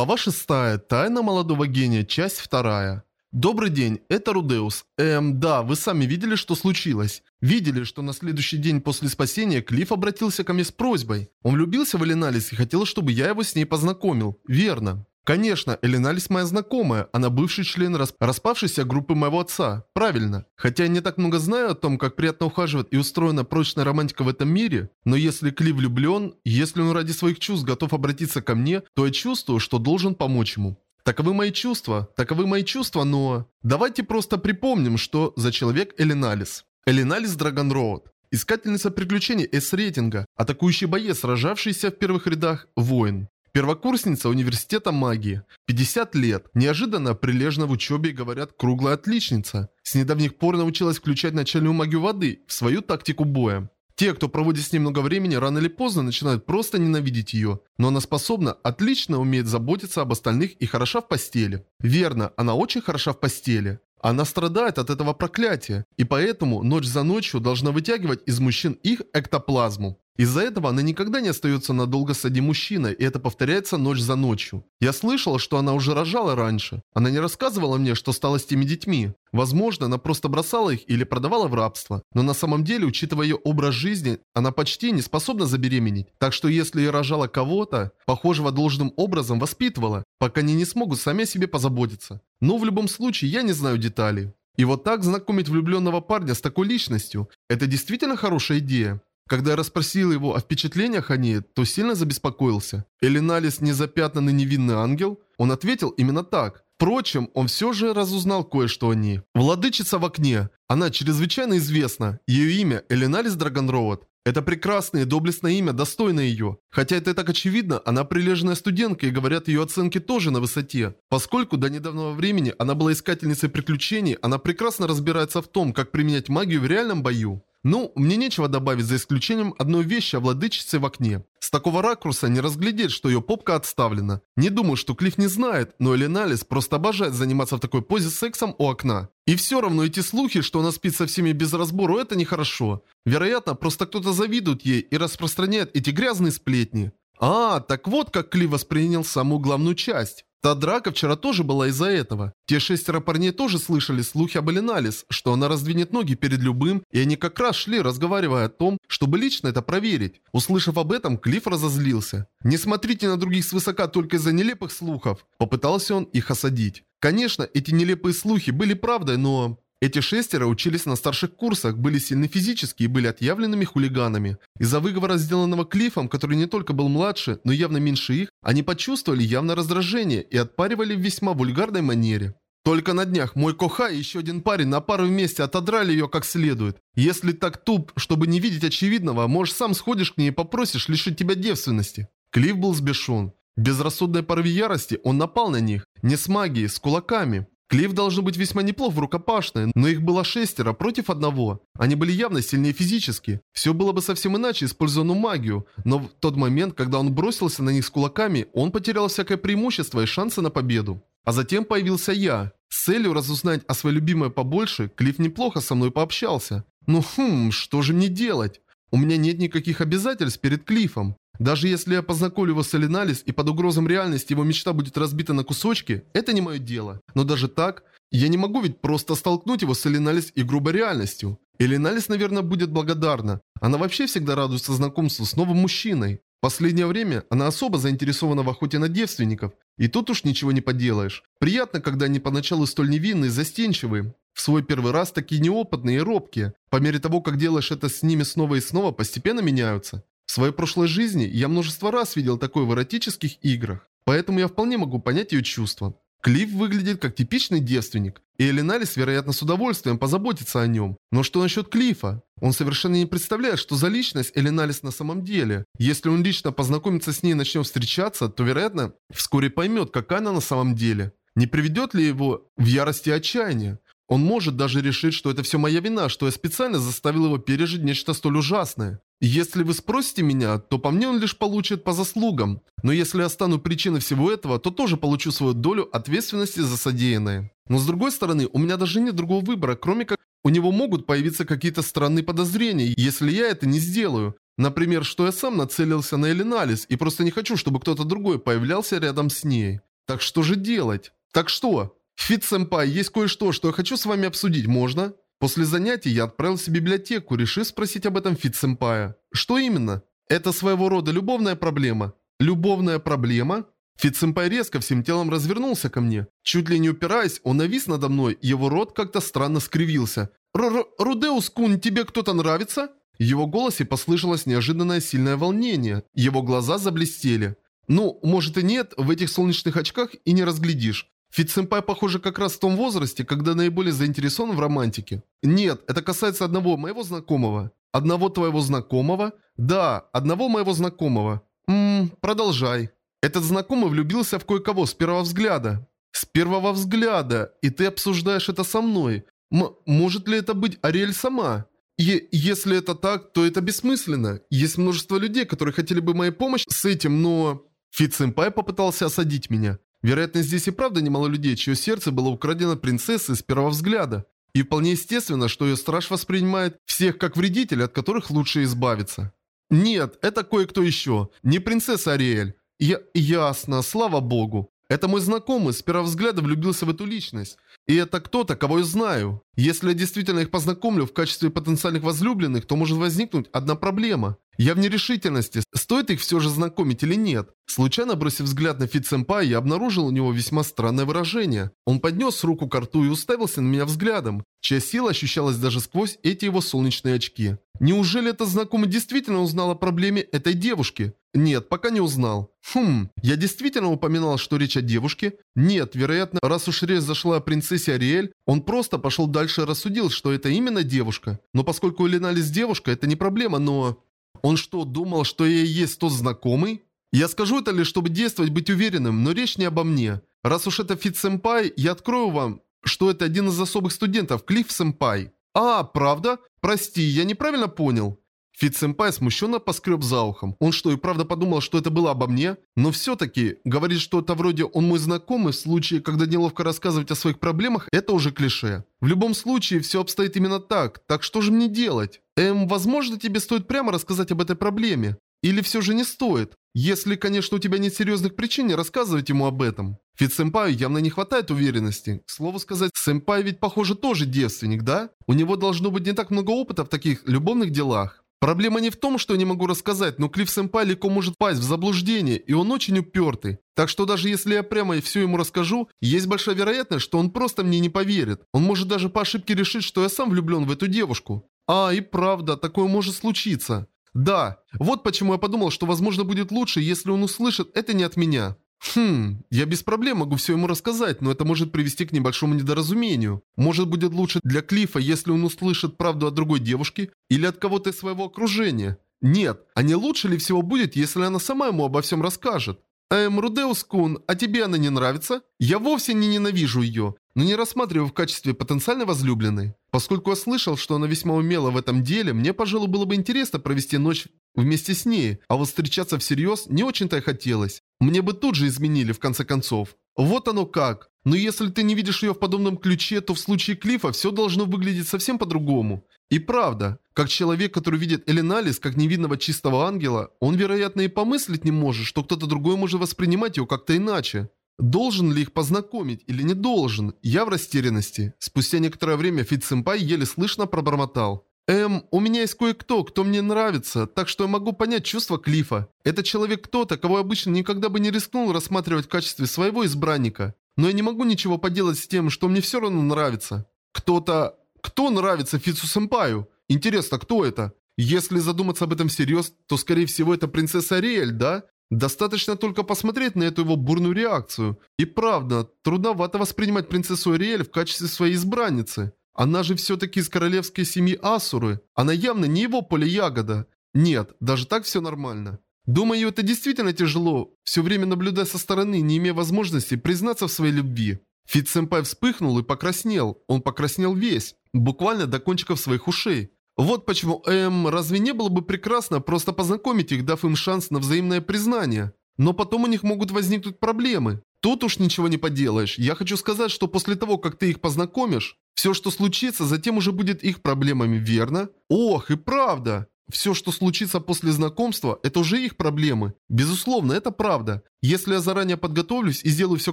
Глава 6. Тайна молодого гения. Часть 2. Добрый день, это Рудеус. Эм, да, вы сами видели, что случилось. Видели, что на следующий день после спасения Клифф обратился ко мне с просьбой. Он влюбился в Эленалис и хотел, чтобы я его с ней познакомил. Верно. Конечно, Эленалис моя знакомая, она бывший член расп... распавшейся группы моего отца. Правильно. Хотя я не так много знаю о том, как приятно ухаживать и устроена прочная романтика в этом мире, но если Кли влюблен, если он ради своих чувств готов обратиться ко мне, то я чувствую, что должен помочь ему. Таковы мои чувства, таковы мои чувства, но... Давайте просто припомним, что за человек Эленалис. Эленалис Драгонроуд. Искательница приключений С-рейтинга, атакующий боец, сражавшийся в первых рядах, воин. Первокурсница университета магии. 50 лет. Неожиданно прилежно в учебе, говорят, круглая отличница. С недавних пор научилась включать начальную магию воды в свою тактику боя. Те, кто проводит с ней много времени, рано или поздно начинают просто ненавидеть ее. Но она способна, отлично умеет заботиться об остальных и хороша в постели. Верно, она очень хороша в постели. Она страдает от этого проклятия, и поэтому ночь за ночью должна вытягивать из мужчин их эктоплазму. Из-за этого она никогда не остается надолго с одним мужчиной, и это повторяется ночь за ночью. Я слышал, что она уже рожала раньше. Она не рассказывала мне, что стало с теми детьми. Возможно, она просто бросала их или продавала в рабство. Но на самом деле, учитывая ее образ жизни, она почти не способна забеременеть. Так что если и рожала кого-то, похожего должным образом воспитывала, пока они не смогут сами о себе позаботиться. Но в любом случае, я не знаю деталей. И вот так знакомить влюбленного парня с такой личностью – это действительно хорошая идея. Когда я расспросил его о впечатлениях о ней, то сильно забеспокоился. Элиналис незапятнанный невинный ангел? Он ответил именно так. Впрочем, он все же разузнал кое-что о ней. Владычица в окне. Она чрезвычайно известна. Ее имя Элиналис Драгонроуд. Это прекрасное и доблестное имя, достойное ее. Хотя это и так очевидно, она прилежная студентка и говорят, ее оценки тоже на высоте. Поскольку до недавнего времени она была искательницей приключений, она прекрасно разбирается в том, как применять магию в реальном бою. Ну, мне нечего добавить за исключением одной вещи о владычице в окне. С такого ракурса не разглядеть, что ее попка отставлена. Не думаю, что Клифф не знает, но Эленалис просто обожает заниматься в такой позе сексом у окна. И все равно эти слухи, что она спит со всеми без разбору, это нехорошо. Вероятно, просто кто-то завидует ей и распространяет эти грязные сплетни. А, так вот как Клифф воспринял самую главную часть. Та драка вчера тоже была из-за этого. Те шестеро парней тоже слышали слухи об Эленалис, что она раздвинет ноги перед любым, и они как раз шли, разговаривая о том, чтобы лично это проверить. Услышав об этом, Клифф разозлился. «Не смотрите на других свысока только из-за нелепых слухов», – попытался он их осадить. Конечно, эти нелепые слухи были правдой, но... Эти шестеро учились на старших курсах, были сильны физически и были отъявленными хулиганами. Из-за выговора, сделанного Клиффом, который не только был младше, но явно меньше их, они почувствовали явно раздражение и отпаривали в весьма вульгарной манере. Только на днях мой Коха и еще один парень на пару вместе отодрали ее как следует. Если так туп, чтобы не видеть очевидного, может сам сходишь к ней и попросишь лишить тебя девственности. Клифф был сбешен. В безрассудной порве ярости он напал на них. Не с магией, с кулаками. Клифф должен быть весьма неплох в рукопашной, но их было шестеро против одного. Они были явно сильнее физически. Все было бы совсем иначе, используя магию. Но в тот момент, когда он бросился на них с кулаками, он потерял всякое преимущество и шансы на победу. А затем появился я. С целью разузнать о своей любимой побольше, Клифф неплохо со мной пообщался. Ну хм, что же мне делать? У меня нет никаких обязательств перед Клиффом. Даже если я познакомлю его с Элиналис и под угрозом реальности его мечта будет разбита на кусочки, это не мое дело. Но даже так, я не могу ведь просто столкнуть его с Элиналис и грубой реальностью. Элиналис, наверное, будет благодарна. Она вообще всегда радуется знакомству с новым мужчиной. В последнее время она особо заинтересована в охоте на девственников. И тут уж ничего не поделаешь. Приятно, когда они поначалу столь невинные и застенчивые. В свой первый раз такие неопытные и робкие. По мере того, как делаешь это с ними снова и снова, постепенно меняются. В своей прошлой жизни я множество раз видел такое в эротических играх, поэтому я вполне могу понять ее чувства. Клифф выглядит как типичный девственник, и Элиналис, вероятно, с удовольствием позаботится о нем. Но что насчет Клиффа? Он совершенно не представляет, что за личность Элиналис на самом деле. Если он лично познакомится с ней и начнет встречаться, то, вероятно, вскоре поймет, какая она на самом деле. Не приведет ли его в ярости и отчаяние? Он может даже решить, что это все моя вина, что я специально заставил его пережить нечто столь ужасное. Если вы спросите меня, то по мне он лишь получит по заслугам. Но если я стану причиной всего этого, то тоже получу свою долю ответственности за содеянное. Но с другой стороны, у меня даже нет другого выбора, кроме как у него могут появиться какие-то странные подозрения, если я это не сделаю. Например, что я сам нацелился на Элиналис и просто не хочу, чтобы кто-то другой появлялся рядом с ней. Так что же делать? Так что? Фит-сэмпай, есть кое-что, что я хочу с вами обсудить, можно? После занятий я отправился в библиотеку, решив спросить об этом Фит-сэмпая. Что именно? Это своего рода любовная проблема. Любовная проблема? Фит-сэмпай резко всем телом развернулся ко мне. Чуть ли не упираясь, он навис надо мной, его рот как-то странно скривился. «Рудеус-кун, тебе кто-то нравится?» В его голосе послышалось неожиданное сильное волнение. Его глаза заблестели. Ну, может и нет, в этих солнечных очках и не разглядишь. Фит-сэмпай, похоже, как раз в том возрасте, когда наиболее заинтересован в романтике. Нет, это касается одного моего знакомого. Одного твоего знакомого? Да, одного моего знакомого. Ммм, продолжай. Этот знакомый влюбился в кое-кого с первого взгляда. С первого взгляда, и ты обсуждаешь это со мной. М может ли это быть Ариэль сама? И если это так, то это бессмысленно. Есть множество людей, которые хотели бы моей помощи с этим, но... Фит-сэмпай попытался осадить меня. Вероятно, здесь и правда немало людей, чье сердце было украдено принцессой с первого взгляда. И вполне естественно, что ее страж воспринимает всех как вредителей, от которых лучше избавиться. Нет, это кое-кто еще. Не принцесса Ариэль. Я... Ясно, слава богу. Это мой знакомый с первого взгляда влюбился в эту личность. И это кто-то, кого я знаю. Если я действительно их познакомлю в качестве потенциальных возлюбленных, то может возникнуть одна проблема. Я в нерешительности, стоит их все же знакомить или нет. Случайно бросив взгляд на Фит Сэмпай, я обнаружил у него весьма странное выражение. Он поднес руку к рту и уставился на меня взглядом, чья сила ощущалась даже сквозь эти его солнечные очки. Неужели этот знакомый действительно узнал о проблеме этой девушки? Нет, пока не узнал. Хм, я действительно упоминал, что речь о девушке? Нет, вероятно, раз уж речь зашла о принцессе Ариэль, он просто пошел дальше и рассудил, что это именно девушка. Но поскольку Леналис девушка, это не проблема, но... Он что, думал, что я и есть тот знакомый? Я скажу это лишь, чтобы действовать, быть уверенным, но речь не обо мне. Раз уж это Фит-сэмпай, я открою вам, что это один из особых студентов, Клифф-сэмпай. А, правда? Прости, я неправильно понял. Фит-сэмпай смущенно поскреб за ухом. Он что, и правда подумал, что это было обо мне? Но все-таки, говорит что-то вроде «он мой знакомый» в случае, когда неловко рассказывать о своих проблемах, это уже клише. В любом случае, все обстоит именно так, так что же мне делать? Эм, возможно, тебе стоит прямо рассказать об этой проблеме. Или все же не стоит? Если, конечно, у тебя нет серьезных причин не рассказывать ему об этом. Фит-сэмпаю явно не хватает уверенности. К слову сказать, сэмпай ведь, похоже, тоже девственник, да? У него должно быть не так много опыта в таких любовных делах. Проблема не в том, что я не могу рассказать, но Клифф Сэмпай легко может пасть в заблуждение, и он очень упертый. Так что даже если я прямо и все ему расскажу, есть большая вероятность, что он просто мне не поверит. Он может даже по ошибке решить, что я сам влюблен в эту девушку. А, и правда, такое может случиться. Да, вот почему я подумал, что возможно будет лучше, если он услышит это не от меня. Хм, я без проблем могу все ему рассказать, но это может привести к небольшому недоразумению. Может будет лучше для Клифа, если он услышит правду от другой девушки или от кого-то из своего окружения. Нет, а не лучше ли всего будет, если она сама ему обо всем расскажет? Эм, Рудеус-кун, а тебе она не нравится? Я вовсе не ненавижу ее, но не рассматриваю в качестве потенциальной возлюбленной. Поскольку я слышал, что она весьма умела в этом деле, мне, пожалуй, было бы интересно провести ночь вместе с ней, а вот встречаться всерьез не очень-то и хотелось. Мне бы тут же изменили, в конце концов. Вот оно как. Но если ты не видишь ее в подобном ключе, то в случае Клифа все должно выглядеть совсем по-другому. И правда, как человек, который видит Эленалис как невинного чистого ангела, он, вероятно, и помыслить не может, что кто-то другой может воспринимать ее как-то иначе. Должен ли их познакомить или не должен? Я в растерянности. Спустя некоторое время Фит-сэмпай еле слышно пробормотал. Эм, у меня есть кое-кто, кто мне нравится, так что я могу понять чувства Клифа. Это человек кто-то, кого я обычно никогда бы не рискнул рассматривать в качестве своего избранника. Но я не могу ничего поделать с тем, что мне все равно нравится. Кто-то... Кто нравится Фицу-сэмпаю? Интересно, кто это? Если задуматься об этом всерьез, то скорее всего это принцесса Ариэль, да? Достаточно только посмотреть на эту его бурную реакцию. И правда, трудновато воспринимать принцессу Ариэль в качестве своей избранницы. Она же все-таки из королевской семьи Асуры. Она явно не его поле ягода. Нет, даже так все нормально. Думаю, это действительно тяжело, все время наблюдая со стороны, не имея возможности признаться в своей любви. Фит-сэмпай вспыхнул и покраснел. Он покраснел весь, буквально до кончиков своих ушей. Вот почему, эм, разве не было бы прекрасно просто познакомить их, дав им шанс на взаимное признание? Но потом у них могут возникнуть проблемы. Тут уж ничего не поделаешь. Я хочу сказать, что после того, как ты их познакомишь, все, что случится, затем уже будет их проблемами, верно? Ох, и правда. все, что случится после знакомства, это уже их проблемы. Безусловно, это правда. Если я заранее подготовлюсь и сделаю все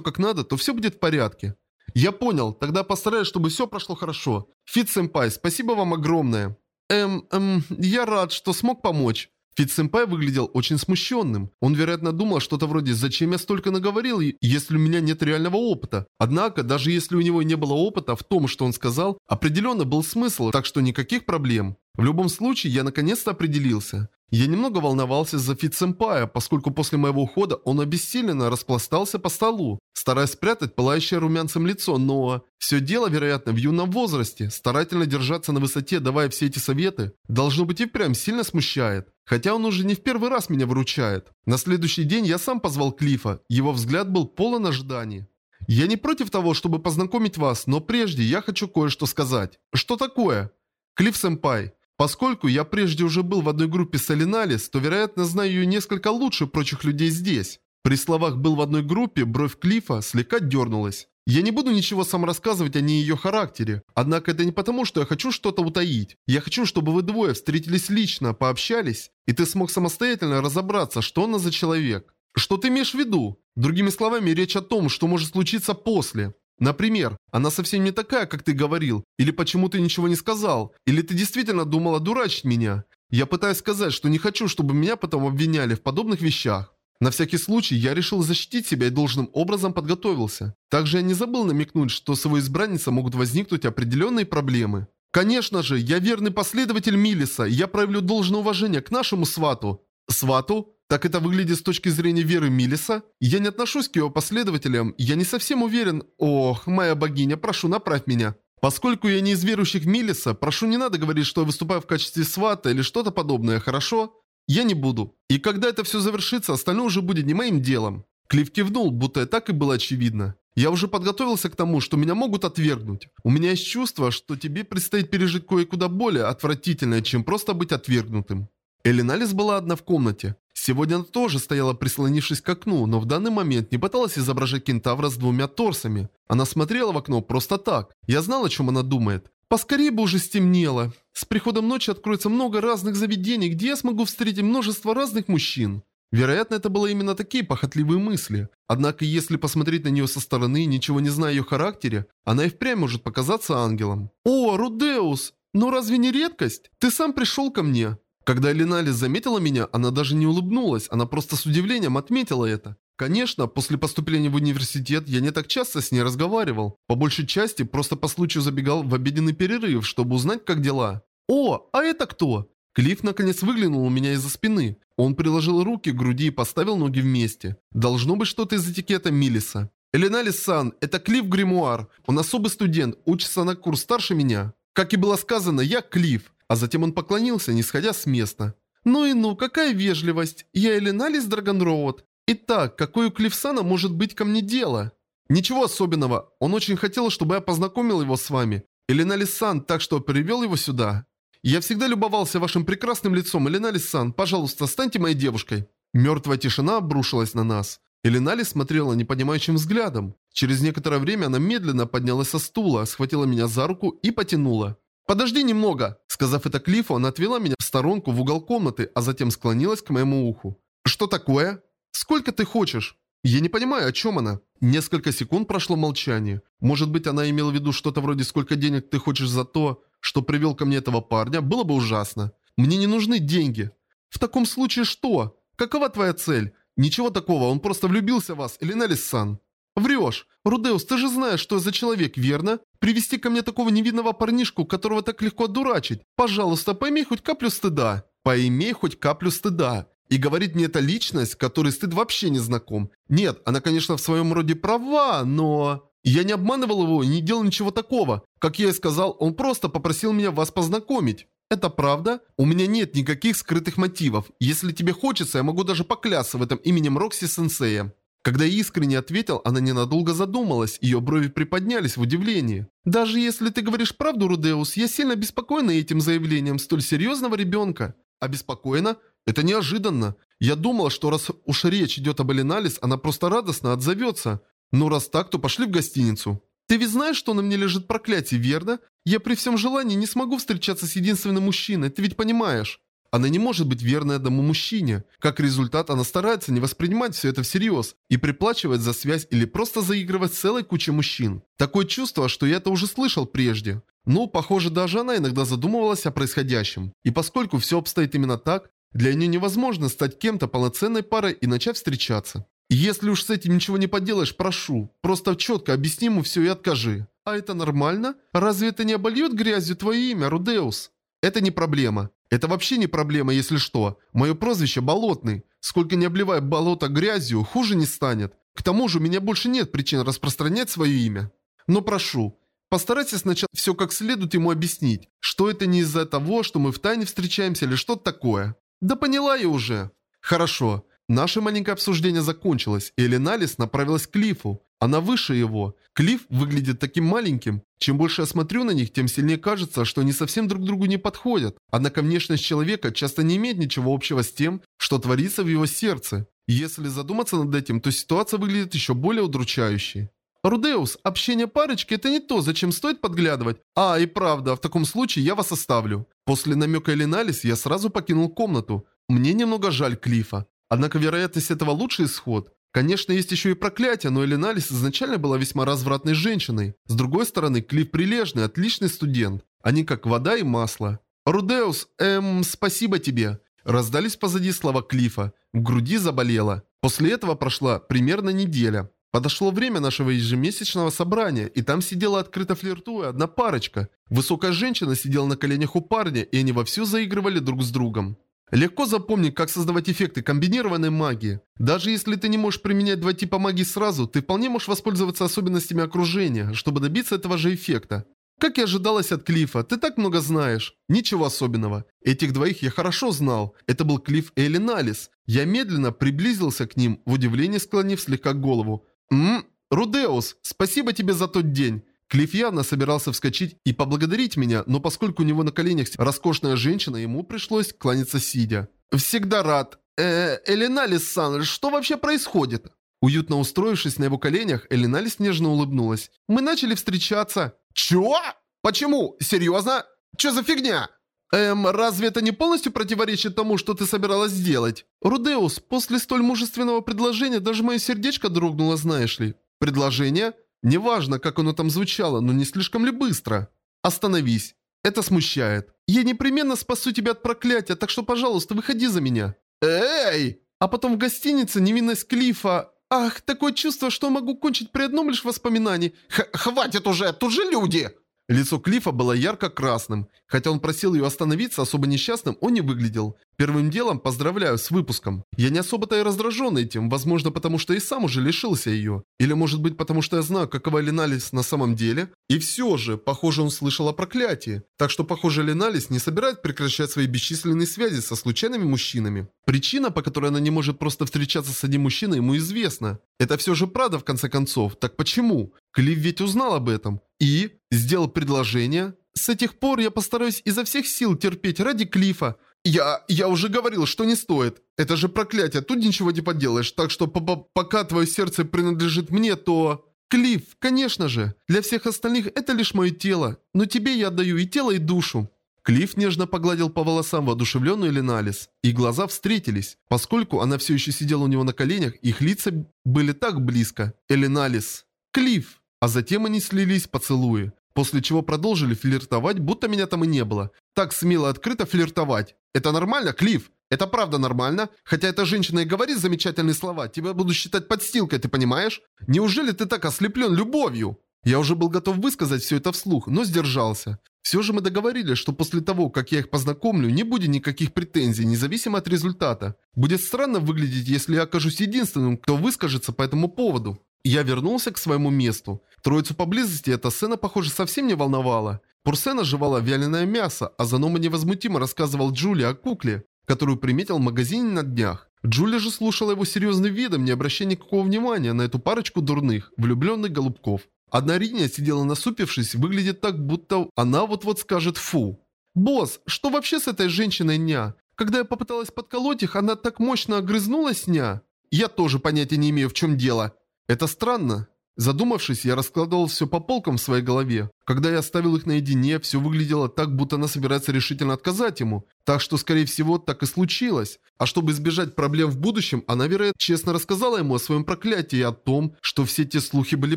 как надо, то все будет в порядке. Я понял, тогда постараюсь, чтобы все прошло хорошо. Фит-сэмпай, спасибо вам огромное. Эм, эм, я рад, что смог помочь. Фит-сэмпай выглядел очень смущенным. Он, вероятно, думал что-то вроде «Зачем я столько наговорил, если у меня нет реального опыта?» Однако, даже если у него не было опыта в том, что он сказал, определенно был смысл, так что никаких проблем. В любом случае, я наконец-то определился. Я немного волновался за Фит-сэмпая, поскольку после моего ухода он обессиленно распластался по столу, стараясь спрятать пылающее румянцем лицо, но... Все дело, вероятно, в юном возрасте. Старательно держаться на высоте, давая все эти советы, должно быть и прям сильно смущает. Хотя он уже не в первый раз меня выручает. На следующий день я сам позвал Клифа, его взгляд был полон ожиданий. «Я не против того, чтобы познакомить вас, но прежде я хочу кое-что сказать». «Что такое?» «Клифф-сэмпай, Поскольку я прежде уже был в одной группе с Элиналис, то, вероятно, знаю ее несколько лучше прочих людей здесь. При словах «был в одной группе» бровь Клифа слегка дернулась. Я не буду ничего сам рассказывать о ней и ее характере. Однако это не потому, что я хочу что-то утаить. Я хочу, чтобы вы двое встретились лично, пообщались, и ты смог самостоятельно разобраться, что она за человек. Что ты имеешь в виду? Другими словами, речь о том, что может случиться после. Например, она совсем не такая, как ты говорил, или почему ты ничего не сказал, или ты действительно думала дурачить меня. Я пытаюсь сказать, что не хочу, чтобы меня потом обвиняли в подобных вещах. На всякий случай я решил защитить себя и должным образом подготовился. Также я не забыл намекнуть, что с его избранницей могут возникнуть определенные проблемы. Конечно же, я верный последователь Милиса, и я проявлю должное уважение к нашему свату. Свату? Так это выглядит с точки зрения веры Милиса? Я не отношусь к его последователям, я не совсем уверен. Ох, моя богиня, прошу, направь меня. Поскольку я не из верующих Милиса, прошу не надо говорить, что я выступаю в качестве свата или что-то подобное, хорошо? Я не буду. И когда это все завершится, остальное уже будет не моим делом. Клифф кивнул, будто так и было очевидно. Я уже подготовился к тому, что меня могут отвергнуть. У меня есть чувство, что тебе предстоит пережить кое-куда более отвратительное, чем просто быть отвергнутым. Элиналис была одна в комнате. Сегодня она тоже стояла прислонившись к окну, но в данный момент не пыталась изображать кентавра с двумя торсами. Она смотрела в окно просто так. Я знал, о чем она думает. Поскорее бы уже стемнело. С приходом ночи откроется много разных заведений, где я смогу встретить множество разных мужчин. Вероятно, это было именно такие похотливые мысли. Однако, если посмотреть на нее со стороны, ничего не зная ее характере, она и впрямь может показаться ангелом. «О, Рудеус! Но разве не редкость? Ты сам пришел ко мне!» Когда Элиналис заметила меня, она даже не улыбнулась, она просто с удивлением отметила это. Конечно, после поступления в университет я не так часто с ней разговаривал. По большей части, просто по случаю забегал в обеденный перерыв, чтобы узнать, как дела. «О, а это кто?» Клифф наконец выглянул у меня из-за спины. Он приложил руки к груди и поставил ноги вместе. Должно быть что-то из этикета Милиса. «Эленалис-сан, это Клифф Гримуар. Он особый студент, учится на курс старше меня. Как и было сказано, я Клифф. А затем он поклонился, не сходя с места. «Ну и ну, какая вежливость! Я Эленалис Драгонроуд. Итак, какое у Клифсана может быть ко мне дело?» «Ничего особенного. Он очень хотел, чтобы я познакомил его с вами. Эленалис-сан, так что привел его сюда. Я всегда любовался вашим прекрасным лицом, Эленалис-сан. Пожалуйста, станьте моей девушкой». Мертвая тишина обрушилась на нас. Эленали смотрела непонимающим взглядом. Через некоторое время она медленно поднялась со стула, схватила меня за руку и потянула. «Подожди немного!» Сказав это Клиффу, она отвела меня в сторонку в угол комнаты, а затем склонилась к моему уху. «Что такое? Сколько ты хочешь?» Я не понимаю, о чем она. Несколько секунд прошло молчание. Может быть, она имела в виду что-то вроде «Сколько денег ты хочешь за то, что привел ко мне этого парня?» Было бы ужасно. Мне не нужны деньги. В таком случае что? Какова твоя цель? Ничего такого, он просто влюбился в вас, Элинелис-сан. Врешь. Рудеус, ты же знаешь, что я за человек, верно? Привести ко мне такого невинного парнишку, которого так легко одурачить. Пожалуйста, пойми хоть каплю стыда. Пойми хоть каплю стыда. И говорит мне эта личность, которой стыд вообще не знаком. Нет, она, конечно, в своем роде права, но... Я не обманывал его и не делал ничего такого. Как я и сказал, он просто попросил меня вас познакомить. Это правда? У меня нет никаких скрытых мотивов. Если тебе хочется, я могу даже поклясться в этом именем Рокси Сенсея. Когда искренне ответил, она ненадолго задумалась, ее брови приподнялись в удивлении. «Даже если ты говоришь правду, Рудеус, я сильно обеспокоена этим заявлением столь серьезного ребенка». «Обеспокоена? Это неожиданно. Я думала, что раз уж речь идет об Элиналис, она просто радостно отзовется. Но раз так, то пошли в гостиницу». «Ты ведь знаешь, что на мне лежит проклятие, верно? Я при всем желании не смогу встречаться с единственным мужчиной, ты ведь понимаешь?» Она не может быть верной одному мужчине. Как результат, она старается не воспринимать все это всерьез и приплачивать за связь или просто заигрывать целой кучей мужчин. Такое чувство, что я это уже слышал прежде. Ну, похоже, даже она иногда задумывалась о происходящем. И поскольку все обстоит именно так, для нее невозможно стать кем-то полноценной парой и начать встречаться. Если уж с этим ничего не поделаешь, прошу, просто четко объясни ему все и откажи. А это нормально? Разве это не обольет грязью твое имя, Рудеус? Это не проблема. Это вообще не проблема, если что. Мое прозвище Болотный. Сколько не обливай болото грязью, хуже не станет. К тому же у меня больше нет причин распространять свое имя. Но прошу, постарайтесь сначала все как следует ему объяснить, что это не из-за того, что мы втайне встречаемся или что-то такое. Да поняла я уже. Хорошо. Наше маленькое обсуждение закончилось, и Эленалис направилась к Клифу. Она выше его. Клифф выглядит таким маленьким. Чем больше я смотрю на них, тем сильнее кажется, что они совсем друг другу не подходят. Однако внешность человека часто не имеет ничего общего с тем, что творится в его сердце. Если задуматься над этим, то ситуация выглядит еще более удручающей. Рудеус, общение парочки это не то, зачем стоит подглядывать. А, и правда, в таком случае я вас оставлю. После намека Элиналис я сразу покинул комнату. Мне немного жаль Клифа. Однако вероятность этого лучший исход. Конечно, есть еще и проклятие, но Элиналис изначально была весьма развратной женщиной. С другой стороны, Клифф прилежный, отличный студент. Они как вода и масло. «Рудеус, эм, спасибо тебе». Раздались позади слова Клифа. В груди заболело. После этого прошла примерно неделя. Подошло время нашего ежемесячного собрания, и там сидела открыто флиртуя одна парочка. Высокая женщина сидела на коленях у парня, и они вовсю заигрывали друг с другом. Легко запомнить, как создавать эффекты комбинированной магии. Даже если ты не можешь применять два типа магии сразу, ты вполне можешь воспользоваться особенностями окружения, чтобы добиться этого же эффекта. Как и ожидалось от Клифа, ты так много знаешь. Ничего особенного. Этих двоих я хорошо знал. Это был Клифф и Элиналис. Я медленно приблизился к ним, в удивлении склонив слегка голову. «Ммм, Рудеус, спасибо тебе за тот день. Клифф явно собирался вскочить и поблагодарить меня, но поскольку у него на коленях роскошная женщина, ему пришлось кланяться сидя. «Всегда рад. Э, Элиналис-сан, что вообще происходит?» Уютно устроившись на его коленях, Элиналис нежно улыбнулась. «Мы начали встречаться». «Чё? Почему? Серьезно? Чё за фигня?» «Эм, разве это не полностью противоречит тому, что ты собиралась сделать?» «Рудеус, после столь мужественного предложения даже мое сердечко дрогнуло, знаешь ли». «Предложение?» Неважно, как оно там звучало, но не слишком ли быстро? Остановись. Это смущает. Я непременно спасу тебя от проклятия, так что, пожалуйста, выходи за меня. Эй! А потом в гостинице невинность Клифа. Ах, такое чувство, что могу кончить при одном лишь воспоминании. Х хватит уже, тут же люди! Лицо Клифа было ярко-красным. Хотя он просил ее остановиться, особо несчастным он не выглядел. Первым делом поздравляю с выпуском. Я не особо-то и раздражен этим, возможно потому что и сам уже лишился ее. Или может быть потому что я знаю, какова Леналис на самом деле. И все же, похоже он слышал о проклятии. Так что похоже Леналис не собирает прекращать свои бесчисленные связи со случайными мужчинами. Причина, по которой она не может просто встречаться с одним мужчиной, ему известна. Это все же правда в конце концов. Так почему? Клифф ведь узнал об этом. И сделал предложение. С этих пор я постараюсь изо всех сил терпеть ради Клифа. Я... я уже говорил, что не стоит. Это же проклятие, тут ничего не поделаешь. Так что по -по пока твое сердце принадлежит мне, то... Клифф, конечно же. Для всех остальных это лишь мое тело. Но тебе я отдаю и тело, и душу. Клифф нежно погладил по волосам воодушевленную Леналис. И глаза встретились. Поскольку она все еще сидела у него на коленях, их лица были так близко. Эленалис. Клифф. А затем они слились поцелуи. После чего продолжили флиртовать, будто меня там и не было. Так смело открыто флиртовать. Это нормально, Клифф? Это правда нормально? Хотя эта женщина и говорит замечательные слова, тебя буду считать подстилкой, ты понимаешь? Неужели ты так ослеплен любовью? Я уже был готов высказать все это вслух, но сдержался. Все же мы договорились, что после того, как я их познакомлю, не будет никаких претензий, независимо от результата. Будет странно выглядеть, если я окажусь единственным, кто выскажется по этому поводу. Я вернулся к своему месту. Троицу поблизости эта сцена, похоже, совсем не волновала. Пурсена жевала вяленое мясо, а Занома невозмутимо рассказывал Джули о кукле, которую приметил в магазине на днях. Джули же слушала его серьезным видом, не обращая никакого внимания на эту парочку дурных, влюбленных голубков. Одна Риня сидела насупившись, выглядит так, будто она вот-вот скажет «фу». «Босс, что вообще с этой женщиной ня? Когда я попыталась подколоть их, она так мощно огрызнулась ня?» «Я тоже понятия не имею, в чем дело. Это странно. Задумавшись, я раскладывал все по полкам в своей голове. Когда я оставил их наедине, все выглядело так, будто она собирается решительно отказать ему. Так что, скорее всего, так и случилось. А чтобы избежать проблем в будущем, она, вероятно, честно рассказала ему о своем проклятии и о том, что все те слухи были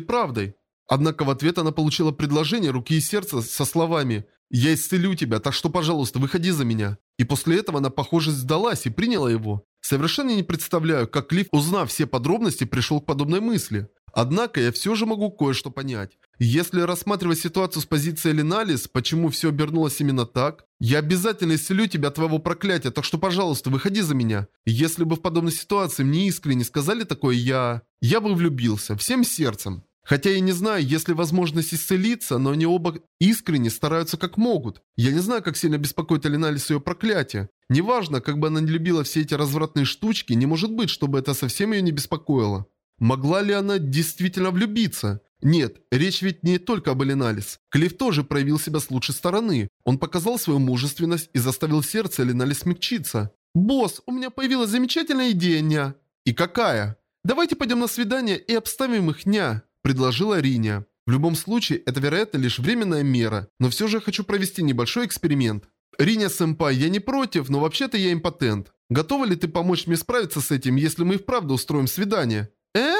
правдой. Однако в ответ она получила предложение руки и сердца со словами «Я исцелю тебя, так что, пожалуйста, выходи за меня». И после этого она, похоже, сдалась и приняла его. Совершенно не представляю, как Клифф, узнав все подробности, пришел к подобной мысли. Однако я все же могу кое-что понять. Если рассматривать ситуацию с позиции Леналис, почему все обернулось именно так, я обязательно исцелю тебя от твоего проклятия, так что, пожалуйста, выходи за меня. Если бы в подобной ситуации мне искренне сказали такое, я... Я бы влюбился, всем сердцем. Хотя я не знаю, есть ли возможность исцелиться, но они оба искренне стараются как могут. Я не знаю, как сильно беспокоит Алиналис ее проклятие. Неважно, как бы она не любила все эти развратные штучки, не может быть, чтобы это совсем ее не беспокоило. Могла ли она действительно влюбиться? Нет, речь ведь не только об Элиналис. Клифф тоже проявил себя с лучшей стороны. Он показал свою мужественность и заставил сердце Элиналис смягчиться. «Босс, у меня появилась замечательная идея, ня». «И какая?» «Давайте пойдем на свидание и обставим их, ня» предложила Риня. В любом случае, это, вероятно, лишь временная мера, но все же хочу провести небольшой эксперимент. Риня-сэмпай, я не против, но вообще-то я импотент. Готова ли ты помочь мне справиться с этим, если мы и вправду устроим свидание? Э?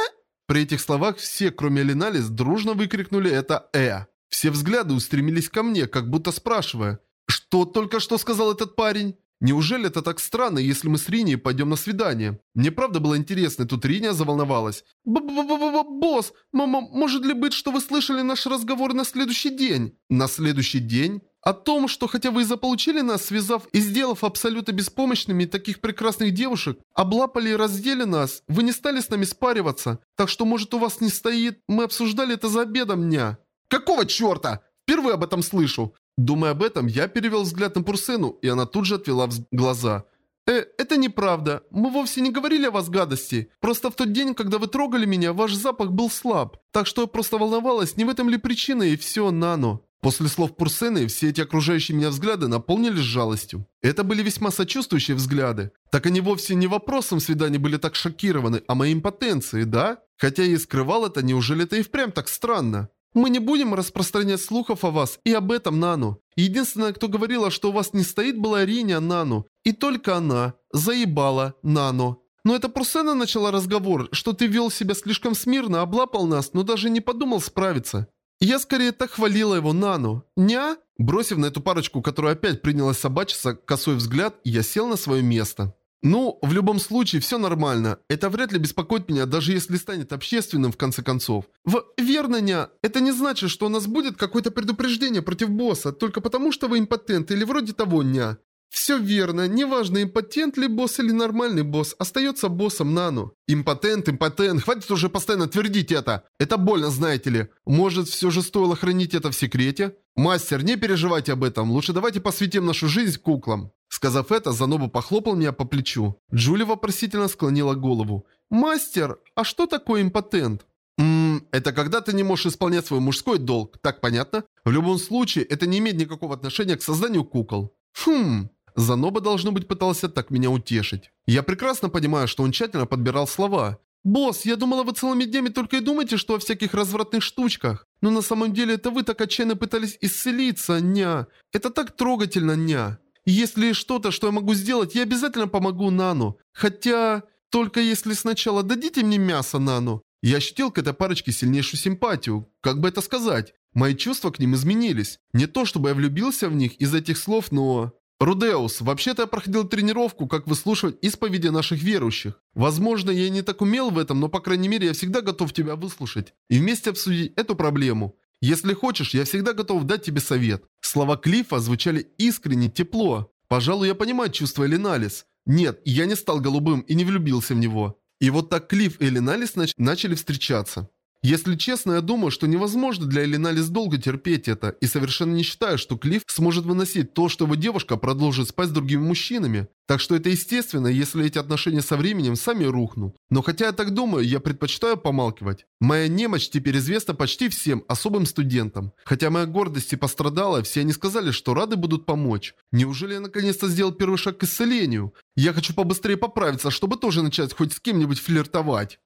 При этих словах все, кроме Леналис, дружно выкрикнули это «э». Все взгляды устремились ко мне, как будто спрашивая, «Что только что сказал этот парень?» Неужели это так странно, если мы с Риней пойдем на свидание? Мне правда было интересно, тут Риня заволновалась. Б -б -б -б «Босс, мама, может ли быть, что вы слышали наш разговор на следующий день?» «На следующий день?» О том, что хотя вы и заполучили нас, связав и сделав абсолютно беспомощными таких прекрасных девушек, облапали и раздели нас, вы не стали с нами спариваться. Так что, может, у вас не стоит... Мы обсуждали это за обедом дня. Какого черта? Впервые об этом слышу. Думая об этом, я перевел взгляд на Пурсену, и она тут же отвела глаза. «Э, это неправда. Мы вовсе не говорили о вас гадости. Просто в тот день, когда вы трогали меня, ваш запах был слаб. Так что я просто волновалась, не в этом ли причина, и все, Нано». После слов Пурсены, все эти окружающие меня взгляды наполнились жалостью. Это были весьма сочувствующие взгляды. Так они вовсе не вопросом свидания были так шокированы, а моей импотенцией, да? Хотя я и скрывал это, неужели это и впрямь так странно? Мы не будем распространять слухов о вас и об этом Нану. Единственная, кто говорила, что у вас не стоит, была Риня Нану. И только она заебала Нану. Но это Прусена начала разговор, что ты вел себя слишком смирно, облапал нас, но даже не подумал справиться. Я скорее так хвалила его Нану. Ня? Бросив на эту парочку, которая опять принялась собачиться, косой взгляд, я сел на свое место. Ну, в любом случае, все нормально. Это вряд ли беспокоит меня, даже если станет общественным в конце концов. В верно, ня, это не значит, что у нас будет какое-то предупреждение против босса, только потому что вы импотент или вроде того, ня. Все верно, неважно, импотент ли босс или нормальный босс, остается боссом Нану. Импотент, импотент, хватит уже постоянно твердить это. Это больно, знаете ли. Может, все же стоило хранить это в секрете? Мастер, не переживайте об этом, лучше давайте посвятим нашу жизнь куклам. Сказав это, Заноба похлопал меня по плечу. Джули вопросительно склонила голову. «Мастер, а что такое импотент?» «Ммм, это когда ты не можешь исполнять свой мужской долг, так понятно? В любом случае, это не имеет никакого отношения к созданию кукол». «Хм...» Заноба, должно быть, пытался так меня утешить. Я прекрасно понимаю, что он тщательно подбирал слова. «Босс, я думала, вы целыми днями только и думаете, что о всяких развратных штучках. Но на самом деле это вы так отчаянно пытались исцелиться, ня. Это так трогательно, ня. Если что-то, что я могу сделать, я обязательно помогу Нану. Хотя, только если сначала дадите мне мясо, Нану. Я ощутил к этой парочке сильнейшую симпатию. Как бы это сказать? Мои чувства к ним изменились. Не то, чтобы я влюбился в них из этих слов, но... Рудеус, вообще-то я проходил тренировку, как выслушивать исповеди наших верующих. Возможно, я не так умел в этом, но по крайней мере я всегда готов тебя выслушать и вместе обсудить эту проблему. Если хочешь, я всегда готов дать тебе совет. Слова Клифа звучали искренне, тепло. Пожалуй, я понимаю чувства Элиналис. Нет, я не стал голубым и не влюбился в него. И вот так Клифф и Элиналис нач начали встречаться. Если честно, я думаю, что невозможно для Элиналис долго терпеть это, и совершенно не считаю, что Клифф сможет выносить то, что его девушка продолжит спать с другими мужчинами. Так что это естественно, если эти отношения со временем сами рухнут. Но хотя я так думаю, я предпочитаю помалкивать. Моя немощь теперь известна почти всем особым студентам. Хотя моя гордость и пострадала, все они сказали, что рады будут помочь. Неужели я наконец-то сделал первый шаг к исцелению? Я хочу побыстрее поправиться, чтобы тоже начать хоть с кем-нибудь флиртовать.